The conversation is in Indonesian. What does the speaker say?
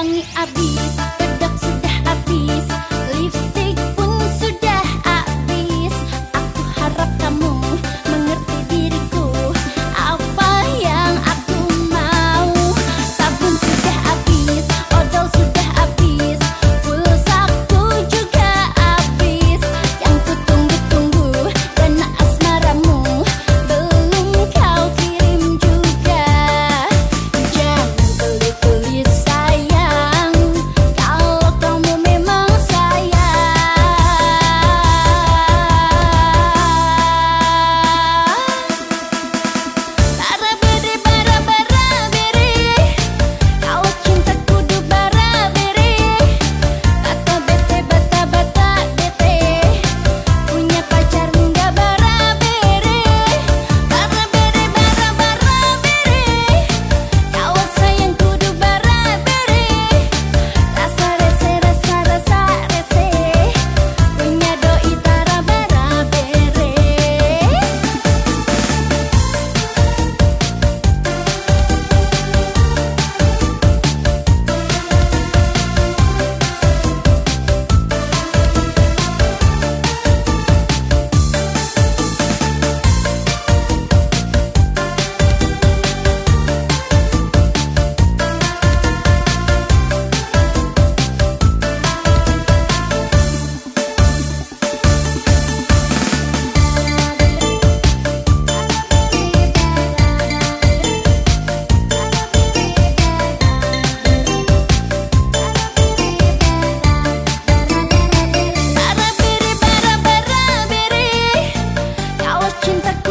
wangi abis. 天在。